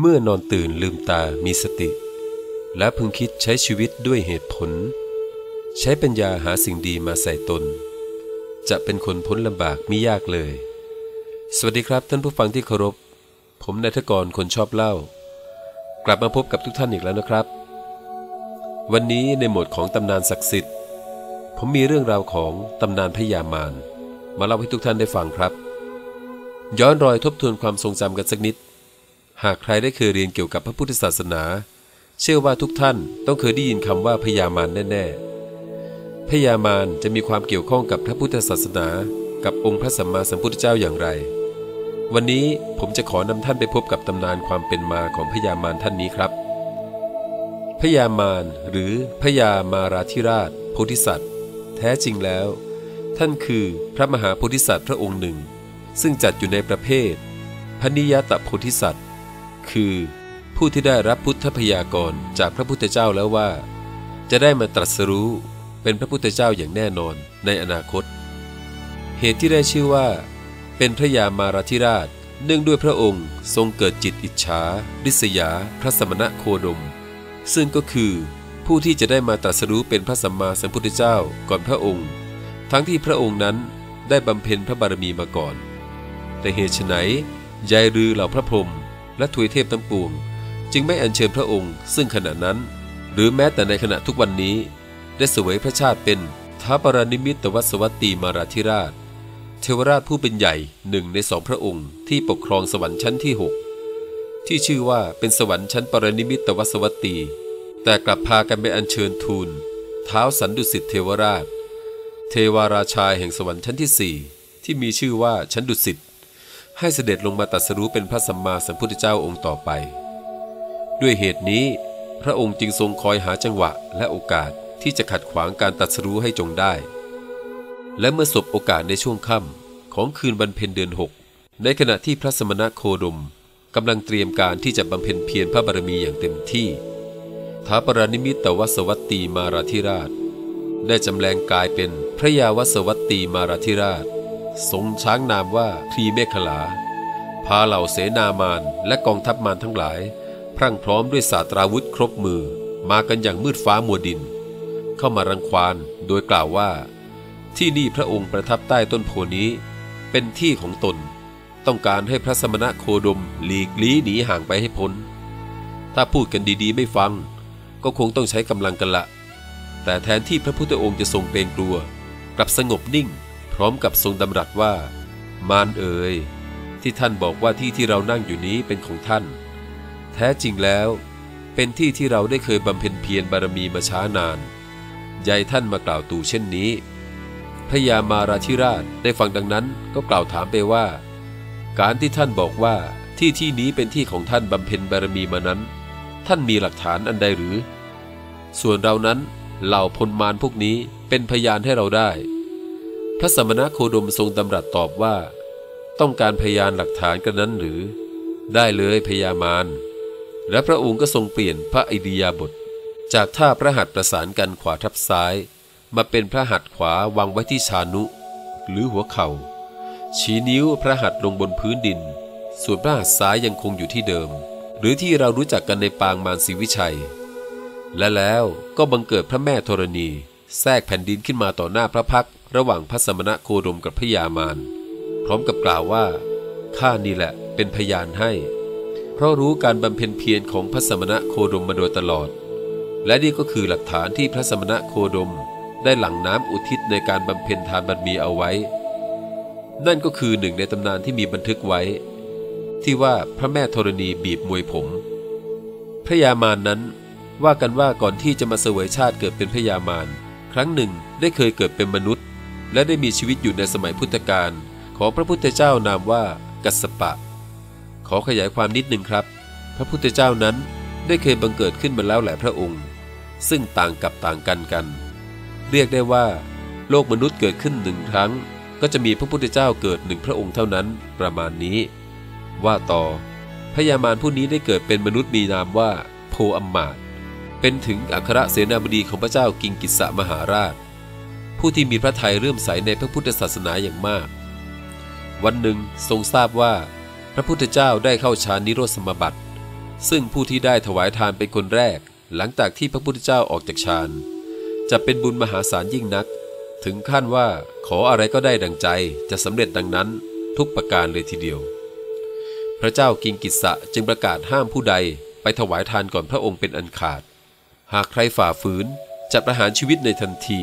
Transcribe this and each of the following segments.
เมื่อนอนตื่นลืมตามีสติ และพึงคิดใช้ชีวิตด้วยเหตุผล ใช้ปัญญาหาสิ่งดีมาใส่ตน จะเป็นคนพ้นลำบากมิยากเลย สวัสดีครับท่านผู้ฟังที่เคารพ ผมนายทกรคนชอบเล่า กลับมาพบกับทุกท่านอีกแล้วนะครับ วันนี้ในโหมดของตำนานศักดิ์สิทธิ์ ผมมีเรื่องราวของตำนานพญามารมาเล่าให้ทุกท่านได้ฟังครับ ย้อนรอยทบทวนความทรงจำกันสักนิด หากใครได้เคยเรียนเกี่ยวกับพระพุทธศาสนา เชื่อว่าทุกท่านต้องเคยได้ยินคำว่าพญามารแน่ๆพญามารจะมีความเกี่ยวข้องกับพระพุทธศาสนา กับองค์พระสัมมาสัมพุทธเจ้าอย่างไร วันนี้ผมจะขอนำท่านไปพบกับตำนานความเป็นมาของพญามารท่านนี้ครับพญามารหรือพญามาราธิราช โพธิสัตว์ แท้จริงแล้ว ท่านคือพระมหาโพธิสัตว์พระองค์หนึ่ง ซึ่งจัดอยู่ในประเภทพนิยตโพธิสัตว์ คือ ผู้ที่ได้รับพุทธพยากรจากพระพุทธเจ้าแล้วว่า จะได้มาตรัสรู้เป็นพระพุทธเจ้าอย่างแน่นอนในอนาคต เหตุที่ได้ชื่อว่า เป็นพระยามาราธิราช เนื่องด้วยพระองค์ทรงเกิดจิตอิจฉาริษยา พระสมณะโคดม ซึ่งก็คือผู้ที่จะได้มาตรัสรู้เป็นพระสัมมาสัมพุทธเจ้าก่อนพระองค์ ทั้งที่พระองค์นั้นได้บำเพ็ญพระบารมีมาก่อน แต่เหตุไฉนยายรือเหล่าพระพรหม และทวยเทพทั้งปวง จึงไม่อัญเชิญพระองค์ ซึ่งขณะนั้น หรือแม้แต่ในขณะทุกวันนี้ ได้เสวยพระชาติเป็นท้าปรานิมิตวัสวัตตีมาราธิราช เทวราชผู้เป็นใหญ่หนึ่งในสองพระองค์ที่ปกครองสวรรค์ชั้นที่หกที่ชื่อว่าเป็นสวรรค์ชั้นปรนิมิตวัสวัตตี แต่กลับพากันไปอัญเชิญทูลเท้าสันดุสิตเทวราช เทวาราชาแห่งสวรรค์ชั้นที่สี่ที่มีชื่อว่าชั้นดุสิต ให้เสด็จลงมาตรัสรู้เป็นพระสัมมาสัมพุทธเจ้าองค์ต่อไป ด้วยเหตุนี้พระองค์จึงทรงคอยหาจังหวะและโอกาสที่จะขัดขวางการตรัสรู้ให้จงได้ และเมื่อสบโอกาสในช่วงค่ำของคืนวันเพ็ญเดือนหกในขณะที่พระสมณะโคดมกำลังเตรียมการที่จะบำเพ็ญเพียรพระบารมีอย่างเต็มที่ท้าปรานิมิตตวสวัตตีมาราธิราช ได้จำแรงกายเป็นพระยาวสวัตตีมาราธิราช ทรงช้างนามว่าทรีเมขลา พาเหล่าเสนามานและกองทัพมารทั้งหลาย พรั่งพร้อมด้วยศาสตราวุธครบมือ มากันอย่างมืดฟ้ามัวดิน เข้ามารังควานโดยกล่าวว่า ที่นี่พระองค์ประทับใต้ต้นโพนี้ เป็นที่ของตน ต้องการให้พระสมณะโคดมหลีกลี้หนีห่างไปให้พ้น ถ้าพูดกันดีๆไม่ฟัง ก็คงต้องใช้กำลังกันละแต่แทนที่พระพุทธองค์จะทรงเกรงกลัว กลับสงบนิ่ง พร้อมกับทรงดำรัสว่า มารเอ๋ยที่ท่านบอกว่าที่ที่เรานั่งอยู่นี้เป็นของท่าน แท้จริงแล้ว เป็นที่ที่เราได้เคยบำเพ็ญเพียรบารมีมาช้านานยายท่านมากล่าวตู่เช่นนี้พระยามาราธิราชได้ฟังดังนั้นก็กล่าวถามไปว่า การที่ท่านบอกว่าที่ที่นี้เป็นที่ของท่านบำเพ็ญบารมีมานั้น ท่านมีหลักฐานอันใดหรือ ส่วนเรานั้นเหล่าพลมารพวกนี้เป็นพยานให้เราได้ พระสมณโคดมทรงดำรัสตอบว่า ต้องการพยานหลักฐานกันนั้นหรือ ได้เลยพยามาร และพระองค์ก็ทรงเปลี่ยนพระอิริยาบถจากท่าพระหัตถ์ประสานกันขวาทับซ้าย มาเป็นพระหัตถ์ขวาวางไว้ที่ชานุ หรือหัวเขา่า ชี้นิ้วพระหัตถ์ลงบนพื้นดิน ส่วนพระหัตถ์ซ้ายยังคงอยู่ที่เดิม หรือที่เรารู้จักกันในปางมารศรีวิชัย และแล้วก็บังเกิดพระแม่ธรณี แทรกแผ่นดินขึ้นมาต่อหน้าพระพัก ระหว่างพระสมณะโคดมกับพระยามารพร้อมกับกล่าวว่าข้านี่แหละเป็นพยานให้ เพราะรู้การบำเพ็ญเพียรของพระสมณะโคดมมาโดยตลอด และนี่ก็คือหลักฐานที่พระสมณะโคดมได้หลั่งน้ำอุทิศในการบำเพ็ญทานบารมีเอาไว้ นั่นก็คือหนึ่งในตำนานที่มีบันทึกไว้ ที่ว่าพระแม่ธรณีบีบมวยผม พระยามารนนั้นว่ากันว่าก่อนที่จะมาเสวยชาติเกิดเป็นพระยามารครั้งหนึ่งได้เคยเกิดเป็นมนุษย์ และได้มีชีวิตอยู่ในสมัยพุทธกาลของพระพุทธเจ้านามว่ากัสปะ ขอขยายความนิดหนึ่งครับ พระพุทธเจ้านั้นได้เคยบังเกิดขึ้นมาแล้วหลายพระองค์ ซึ่งต่างกับต่างกันกัน เรียกได้ว่า โลกมนุษย์เกิดขึ้นหนึ่งครั้ง ก็จะมีพระพุทธเจ้าเกิดหนึ่งพระองค์เท่านั้นประมาณนี้ ว่าต่อพญามารผู้นี้ได้เกิดเป็นมนุษย์มีนามว่า โพอัมมาตเป็นถึงอัครเสนาบดีของพระเจ้ากิงกิสะมหาราช ผู้ที่มีพระทัยเรื่มใสในพระพุทธศาสนาอย่างมาก วันหนึ่งทรงทราบว่า พระพุทธเจ้าได้เข้าฌานนิโรธสมบัติ ซึ่งผู้ที่ได้ถวายทานเป็นคนแรก หลังจากที่พระพุทธเจ้าออกจากฌานจะเป็นบุญมหาศาลยิ่งนัก ถึงขั้นว่าขออะไรก็ได้ดังใจจะสำเร็จดังนั้นทุกประการเลยทีเดียว พระเจ้ากิงกิสะจึงประกาศห้ามผู้ใดไปถวายทานก่อนพระองค์เป็นอันขาด หากใครฝ่าฝืนจะประหารชีวิตในทันที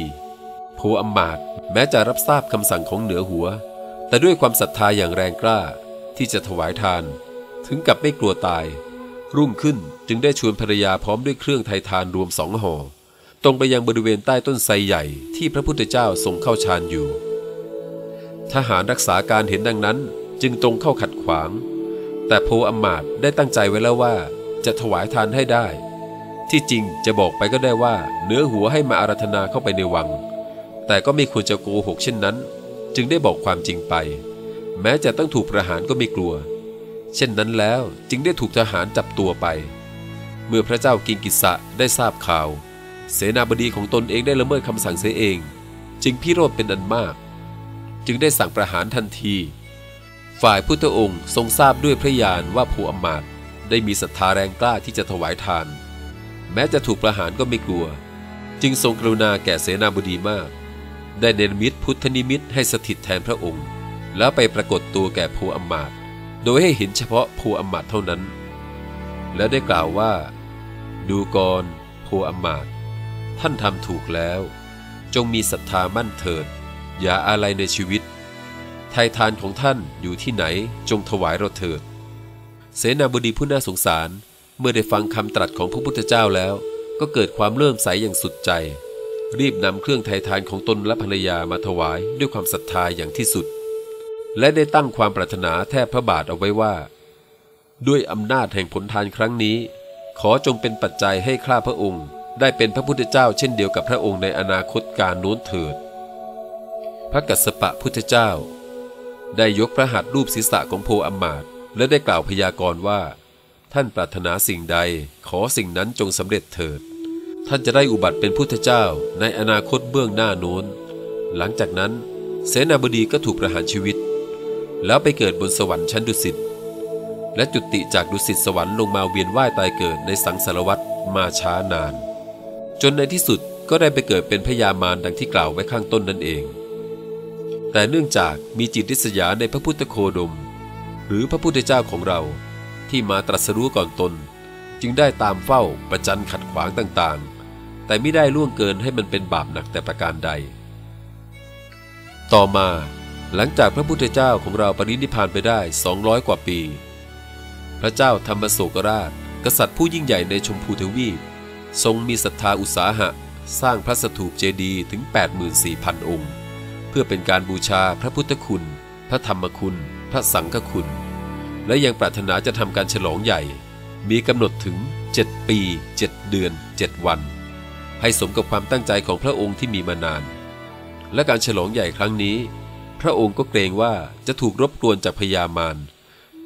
พอัมมาตแม้จะรับทราบคำสั่งของเหนือหัว แต่ด้วยความศรัทธาอย่างแรงกล้าที่จะถวายทาน ถึงกับไม่กลัวตาย รุ่งขึ้นจึงได้ชวนภรรยาพร้อมด้วยเครื่องไทยทานรวมสองห่อตรงไปยังบริเวณใต้ต้นไทรใหญ่ที่พระพุทธเจ้าทรงเข้าฌานอยู่ ทหารรักษาการเห็นดังนั้นจึงตรงเข้าขัดขวาง แต่โพอัมมาตได้ตั้งใจไว้แล้วว่าจะถวายทานให้ได้ ที่จริงจะบอกไปก็ได้ว่าเนื้อหัวให้มาอารัธนาเข้าไปในวัง แต่ก็ไม่ควรจะโกหกเช่นนั้น จึงได้บอกความจริงไป แม้จะต้องถูกประหารก็ไม่กลัว เช่นนั้นแล้วจึงได้ถูกทหารจับตัวไป เมื่อพระเจ้ากิงกิสะได้ทราบข่าว เสนาบดีของตนเองได้ละเมิดคำสั่งเสียเอง จึงพิโรธเป็นอันมาก จึงได้สั่งประหารทันที ฝ่ายพุทธองค์ทรงทราบด้วยพระญาณว่าภูอมาตได้มีศรัทธาแรงกล้าที่จะถวายทาน แม้จะถูกประหารก็ไม่กลัว จึงทรงกรุณาแก่เสนาบดีมาก ได้เนรมิตพุทธนิมิตให้สถิตแทนพระองค์ แล้วไปปรากฏตัวแก่ภูอัมมาตโดยให้เห็นเฉพาะภูอัมมาตเท่านั้น และได้กล่าวว่า ดูกรภูอัมาตท่านทำถูกแล้ว จงมีศรัทธามั่นเถิด อย่าอะไรในชีวิต ไทยทานของท่านอยู่ที่ไหนจงถวายเราเถิด เสนาบดีผู้น่าสงสารเมื่อได้ฟังคำตรัสของพระพุทธเจ้าแล้ว ก็เกิดความเลื่อมใสอย่างสุดใจ รีบนำเครื่องไทยทานของตนและภรรยามาถวายด้วยความศรัทธาอย่างที่สุด และได้ตั้งความปรารถนาแทบพระบาทเอาไว้ว่า ด้วยอำนาจแห่งผลทานครั้งนี้ ขอจงเป็นปัจจัยให้ข้าพระองค์ ได้เป็นพระพุทธเจ้าเช่นเดียวกับพระองค์ในอนาคตการโน้นเถิด พระกัสสปะพุทธเจ้า ได้ยกพระหัตถ์รูปศีรษะของโพอัมมาตและได้กล่าวพยากรณ์ว่า ท่านปรารถนาสิ่งใดขอสิ่งนั้นจงสำเร็จเถิด ท่านจะได้อุบัติเป็นพุทธเจ้าในอนาคตเบื้องหน้าโน้น หลังจากนั้นเสนาบดีก็ถูกประหารชีวิต แล้วไปเกิดบนสวรรค์ชั้นดุสิต และจุติจากดุสิตสวรรค์ลงมาเวียนว่ายตายเกิดในสังสารวัฏมาช้านาน จนในที่สุดก็ได้ไปเกิดเป็นพญามารดังที่กล่าวไว้ข้างต้นนั่นเอง แต่เนื่องจากมีจิตริษยาในพระพุทธโคดม หรือพระพุทธเจ้าของเราที่มาตรัสรู้ก่อนตน จึงได้ตามเฝ้าประจันขัดขวางต่าง แต่ไม่ได้ล่วงเกินให้มันเป็นบาปหนักแต่ประการใด ต่อมาหลังจากพระพุทธเจ้าของเราปรินิพพานไปได้ 200 กว่าปี พระเจ้าธรรมโศกราช กษัตริย์ผู้ยิ่งใหญ่ในชมพูทวีป ทรงมีศรัทธาอุตสาหะ สร้างพระสถูปเจดีย์ถึง 84,000 องค์ เพื่อเป็นการบูชาพระพุทธคุณ พระธรรมคุณ พระสังฆคุณ และยังปรารถนาจะทำการฉลองใหญ่ มีกำหนดถึง 7 ปี 7 เดือน 7 วัน ให้สมกับความตั้งใจของพระองค์ที่มีมานาน และการฉลองใหญ่ครั้งนี้ พระองค์ก็เกรงว่าจะถูกรบกวนจากพญามาร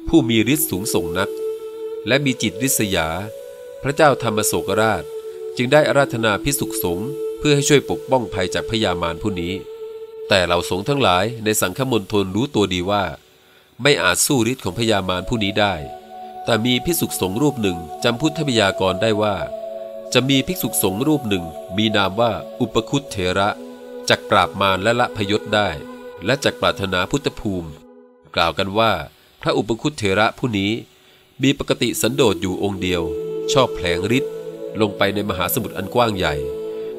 ผู้มีฤทธิ์สูงส่งนัก และมีจิตริษยา พระเจ้าธรรมโศกราช จึงได้อาราธนาพิสุขสงฆ์เพื่อให้ช่วยปกป้องภัยจากพญามารผู้นี้ แต่เหล่าสงฆ์ทั้งหลายในสังฆมณฑลรู้ตัวดีว่า ไม่อาจสู้ฤทธิ์ของพญามารผู้นี้ได้ แต่มีพิสุขสงฆ์รูปหนึ่งจำพุทธพยากรได้ว่า จะมีภิกษุสงฆ์รูปหนึ่ง มีนามว่าอุปคุตเถระจักปราบมารและละพยศได้ และจักปรารถนาพุทธภูมิ กล่าวกันว่า พระอุปคุตเถระผู้นี้ มีปกติสันโดษอยู่องค์เดียว ชอบแผลงฤทธิ์ลงไปในมหาสมุทรอันกว้างใหญ่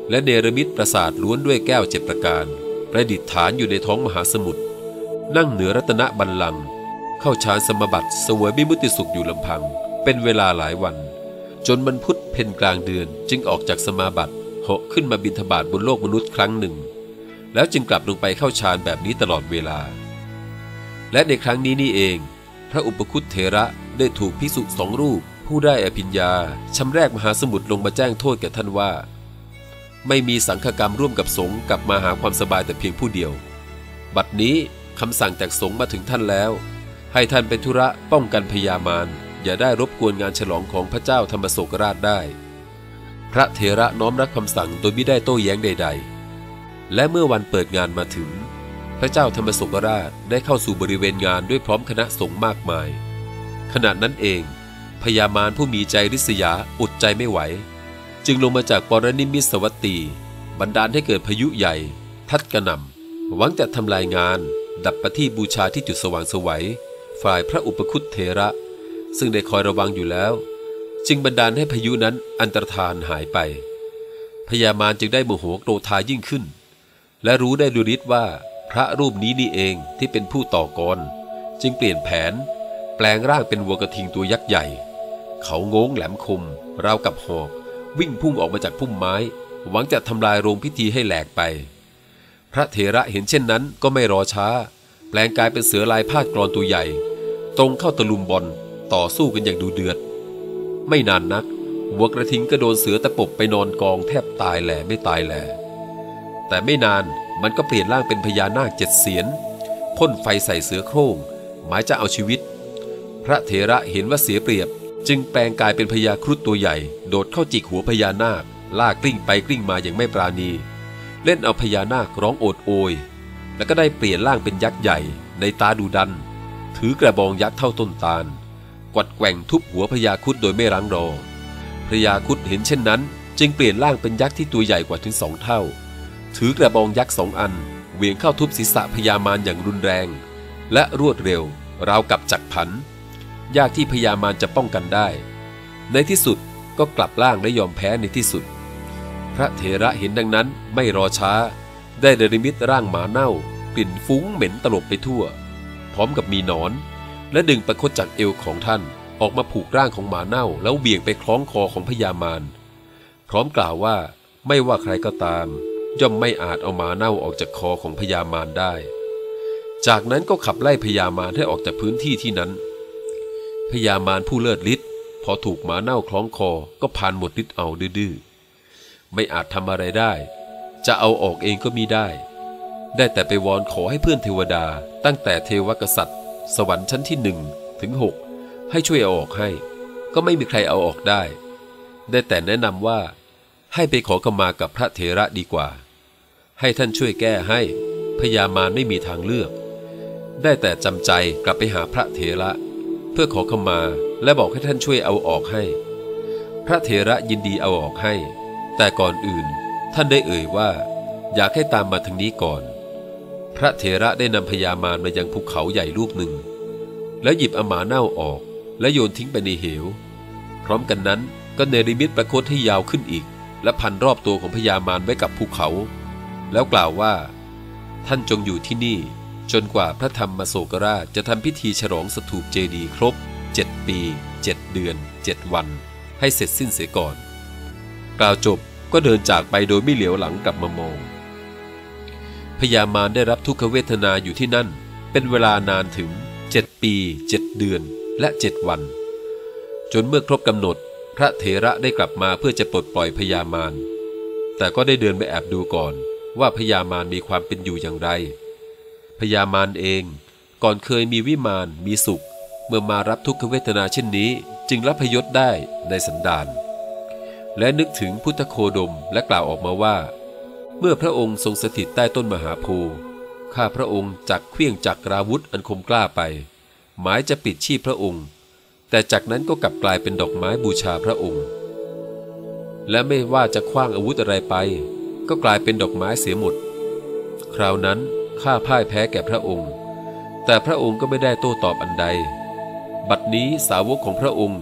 และเนรมิตปราสาทล้วนด้วยแก้วเจ็ดประการ ประดิษฐานอยู่ในท้องมหาสมุทรนั่งเหนือรัตนบัลลังก์เข้าฌานสมบัติเสวยมิมุติสุขอยู่ลำพัง เป็นเวลาหลายวัน จนมันพุธ พ็ญกลางเดือนจึงออกจากสมาบัติเหาะขึ้นมาบินทบาทบนโลกมนุษย์ครั้งหนึ่ง แล้วจึงกลับลงไปเข้าฌานแบบนี้ตลอดเวลา และในครั้งนี้นี่เอง พระอุปคุตเถระได้ถูกพิสุสองรูป ผู้ได้อภิญญาชำแรกมหาสมุทรลงมาแจ้งโทษแก่ท่านว่า ไม่มีสังฆกรรมร่วมกับสงฆ์กลับมาหาความสบายแต่เพียงผู้เดียว บัดนี้คำสั่งจากสงฆ์มาถึงท่านแล้ว ให้ท่านเป็นธุระป้องกันพยามาร อย่าได้รบกวนงานฉลองของพระเจ้าธรรมโศกราชได้ พระเถระน้อมรับคำสั่งโดยไม่ได้โต้แย้งใด ๆ และเมื่อวันเปิดงานมาถึง พระเจ้าธรรมโศกราชได้เข้าสู่บริเวณงานด้วยพร้อมคณะสงฆ์มากมาย ขณะนั้นเองพญามารผู้มีใจริษยาอดใจไม่ไหว จึงลงมาจากปรนิมิตสวัตตีบันดาลให้เกิดพายุใหญ่ ทัดกระหน่ำหวังจะทำลายงาน ดับประทีบูชาที่จุดสว่างสวัย ฝ่ายพระอุปคุตเถระ ซึ่งได้คอยระวังอยู่แล้ว จึงบันดาลให้พายุนั้นอันตรธานหายไป พญามารจึงได้โมโหโกรธายิ่งขึ้น และรู้ได้ดูฤทธิ์ว่าพระรูปนี้นี่เองที่เป็นผู้ต่อกร จึงเปลี่ยนแผน แปลงร่างเป็นวัวกระทิงตัวยักษ์ใหญ่ เขาโงงแหลมคมราวกับหอก วิ่งพุ่งออกมาจากพุ่มไม้ หวังจะทำลายโรงพิธีให้แหลกไป พระเถระเห็นเช่นนั้นก็ไม่รอช้า แปลงกายเป็นเสือลายพาดกรอนตัวใหญ่ ตรงเข้าตะลุมบอล ต่อสู้กันอย่างดูเดือด ไม่นานนักวัวกระทิงก็โดนเสือตะปบไปนอนกองแทบตายแหล่ไม่ตายแหล่แต่ไม่นานมันก็เปลี่ยนร่างเป็นพญานาคเจ็ดเสียนพ่นไฟใส่เสือโคร่งหมายจะเอาชีวิต พระเถระเห็นว่าเสียเปรียบ จึงแปลงกายเป็นพญาครุฑตัวใหญ่ โดดเข้าจิกหัวพญานาคลากกลิ้งไปกลิ้งมาอย่างไม่ปราณี เล่นเอาพญานาคร้องโอดโอย แล้วก็ได้เปลี่ยนร่างเป็นยักษ์ใหญ่ในตาดูดัน ถือกระบองยักษ์เท่าต้นตาล วัดแกว่งทุบหัวพญาครุฑโดยไม่รังรอ พญาครุฑเห็นเช่นนั้น จึงเปลี่ยนร่างเป็นยักษ์ที่ตัวใหญ่กว่าถึงสองเท่า ถือกระบองยักษ์สองอัน เวียงเข้าทุบศีรษะพญามารอย่างรุนแรง และรวดเร็ว ราวกับจักผัน ยากที่พญามารจะป้องกันได้ ในที่สุดก็กลับล่างและยอมแพ้ในที่สุด พระเถระเห็นดังนั้นไม่รอช้า ได้เดริมิตร่างหมาเน่ากลิ่นฟุ้งเหม็นตลบไปทั่ว พร้อมกับมีหนอน และดึงประคตจากเอวของท่านออกมาผูกร่างของหมาเน่า แล้วเบี่ยงไปคล้องคอของพญามารพร้อมกล่าวว่าไม่ว่าใครก็ตาม ย่อมไม่อาจเอาหมาเน่าออกจากคอของพญามารได้ จากนั้นก็ขับไล่พญามารให้ออกจากพื้นที่ที่นั้น พญามารผู้เลิศฤทธิ์พอถูกหมาเน่าคล้องคอก็ผ่านหมดฤทธิ์เอาดื้อไม่อาจทำอะไรได้ จะเอาออกเองก็มีได้ ได้แต่ไปวอนขอให้เพื่อนเทวดา ตั้งแต่เทวกษัตริย์ สวรรค์ชั้นที่หนึ่งถึงหกให้ช่วยเอาออกให้ ก็ไม่มีใครเอาออกได้ ได้แต่แนะนำว่า ให้ไปขอกมากับพระเถระดีกว่า ให้ท่านช่วยแก้ให้พญามารไม่มีทางเลือก ได้แต่จำใจกลับไปหาพระเถระ เพื่อขอขมาและบอกให้ท่านช่วยเอาออกให้ พระเถระยินดีเอาออกให้ แต่ก่อนอื่นท่านได้เอ่ยว่า อยากให้ตามมาทางนี้ก่อน พระเถระได้นำพญามารมายังภูเขาใหญ่ลูกหนึ่ง แล้วหยิบอมาเน่าออกและโยนทิ้งไปในเหว พร้อมกันนั้นก็เนริมิตประคตให้ยาวขึ้นอีก และพันรอบตัวของพญามารไว้กับภูเขา แล้วกล่าวว่า ท่านจงอยู่ที่นี่ จนกว่าพระธรรมโศกราชจะทำพิธีฉลองสถูปเจดีย์ครบเจ็ดปีเจ็ดเดือนเจ็ดวัน ให้เสร็จสิ้นเสียก่อน กล่าวจบก็เดินจากไปโดยไม่เหลียวหลังกลับมามอง พญามารได้รับทุกขเวทนาอยู่ที่นั่น เป็นเวลานานถึงเจ็ดปีเจ็ดเดือนและเจ็ดวัน จนเมื่อครบกำหนด พระเถระได้กลับมาเพื่อจะปลดปล่อยพญามาร แต่ก็ได้เดินไปแอบดูก่อน ว่าพญามารมีความเป็นอยู่อย่างไร พญามารเองก่อนเคยมีวิมานมีสุข เมื่อมารับทุกขเวทนาเช่นนี้ จึงรับพยศได้ในสันดานและนึกถึงพุทธโคดมและกล่าวออกมาว่า เมื่อพระองค์ทรงสถิตใต้ต้นมหาโพธิ์ข้าพระองค์จักเคลื่องจักราวุธอันคมกล้าไป หมายจะปิดชีพพระองค์ แต่จากนั้นก็กลับกลายเป็นดอกไม้บูชาพระองค์ และไม่ว่าจะคว้างอาวุธอะไรไป ก็กลายเป็นดอกไม้เสียหมด คราวนั้นข้าพ่ายแพ้แก่พระองค์ แต่พระองค์ก็ไม่ได้โต้ตอบอันใด บัดนี้สาวกของพระองค์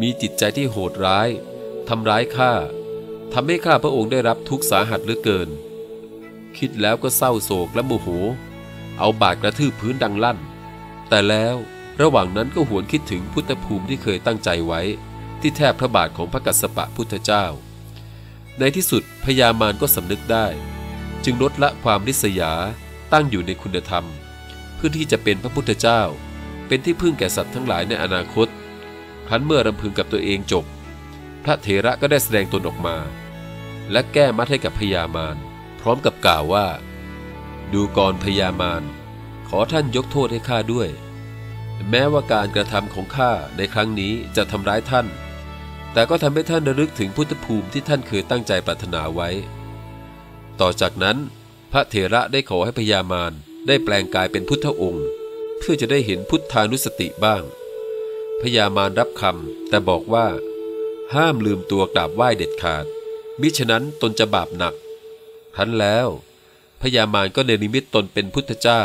มีจิตใจที่โหดร้ายทำร้ายข้า ทำให้ข้าพระองค์ได้รับทุกข์สาหัสเหลือเกิน คิดแล้วก็เศร้าโศกและโมโห เอาบาดกระทืบพื้นดังลั่น แต่แล้วระหว่างนั้นก็หวนคิดถึงพุทธภูมิที่เคยตั้งใจไว้ ที่แทบพระบาทของพระกัสสปะพุทธเจ้า ในที่สุดพญามารก็สำนึกได้ จึงลดละความริษยาตั้งอยู่ในคุณธรรม เพื่อที่จะเป็นพระพุทธเจ้า เป็นที่พึ่งแก่สัตว์ทั้งหลายในอนาคตครั้นเมื่อรำพึงกับตัวเองจบ พระเถระก็ได้แสดงตนออกมา และแก้มัดให้กับพญามาร พร้อมกับกล่าวว่า ดูกรพญามาร ขอท่านยกโทษให้ข้าด้วย แม้ว่าการกระทำของข้าในครั้งนี้จะทำร้ายท่าน แต่ก็ทำให้ท่านระลึกถึงพุทธภูมิที่ท่านเคยตั้งใจปรารถนาไว้ ต่อจากนั้นพระเถระได้ขอให้พญามารได้แปลงกายเป็นพุทธองค์ เพื่อจะได้เห็นพุทธานุสติบ้างพญามารรับคำแต่บอกว่า ห้ามลืมตัวกราบไหว้เด็ดขาด มิฉะนั้นตนจะบาปหนักครั้นแล้ว พญามารก็เนรมิตตนเป็นพุทธเจ้า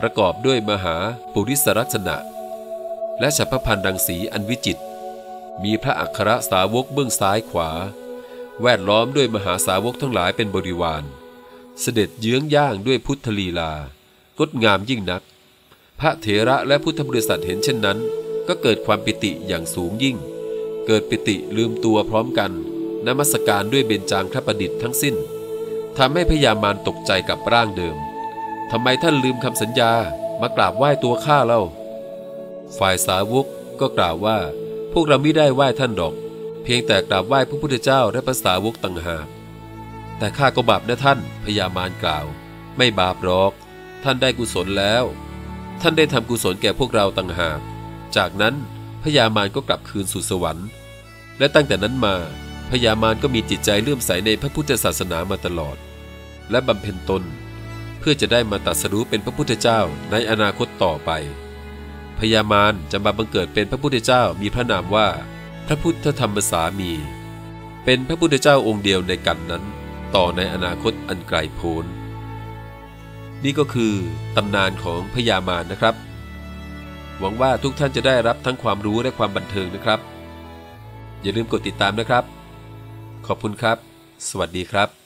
ประกอบด้วยมหาปุริสลักษณะ และฉัพพันธ์รังสีอันวิจิต มีพระอัครสาวกเบื้องซ้ายขวา แวดล้อมด้วยมหาสาวกทั้งหลายเป็นบริวาร เสด็จเยื้องย่างด้วยพุทธลีลางดงามยิ่งนัก พระเถระและพุทธบริษัทเห็นเช่นนั้น ก็เกิดความปิติอย่างสูงยิ่ง เกิดปิติลืมตัวพร้อมกันนมัสการด้วยเบญจางคประดิษฐ์ทั้งสิ้นทำให้พญามารตกใจกับร่างเดิมทำไมท่านลืมคำสัญญามากราบไหว้ตัวข้าเล่า ฝ่ายสาวกก็กล่าวว่า พวกเราไม่ได้ไหว้ท่านดอก เพียงแต่กราบไหว้พระพุทธเจ้าและพระสาวกต่างหากแต่ข้าก็บาปนะท่านพญามารกล่าว ไม่บาปหรอก ท่านได้กุศลแล้ว ท่านได้ทำกุศลแก่พวกเราต่างหาก จากนั้น พญามารก็กลับคืนสู่สวรรค์ และตั้งแต่นั้นมาพญามารก็มีจิตใจเลื่อมใสในพระพุทธศาสนามาตลอด และบำเพ็ญตน เพื่อจะได้มาตรัสรู้เป็นพระพุทธเจ้าในอนาคตต่อไปพญามารจะมาบังเกิดเป็นพระพุทธเจ้ามีพระนามว่า พระพุทธธรรมสามี เป็นพระพุทธเจ้าองค์เดียวในกันนั้น ต่อในอนาคตอันไกลโพ้นนี่ก็คือตำนานของพญามารนะครับ หวังว่าทุกท่านจะได้รับทั้งความรู้และความบันเทิงนะครับ อย่าลืมกดติดตามนะครับ ขอบคุณครับ สวัสดีครับ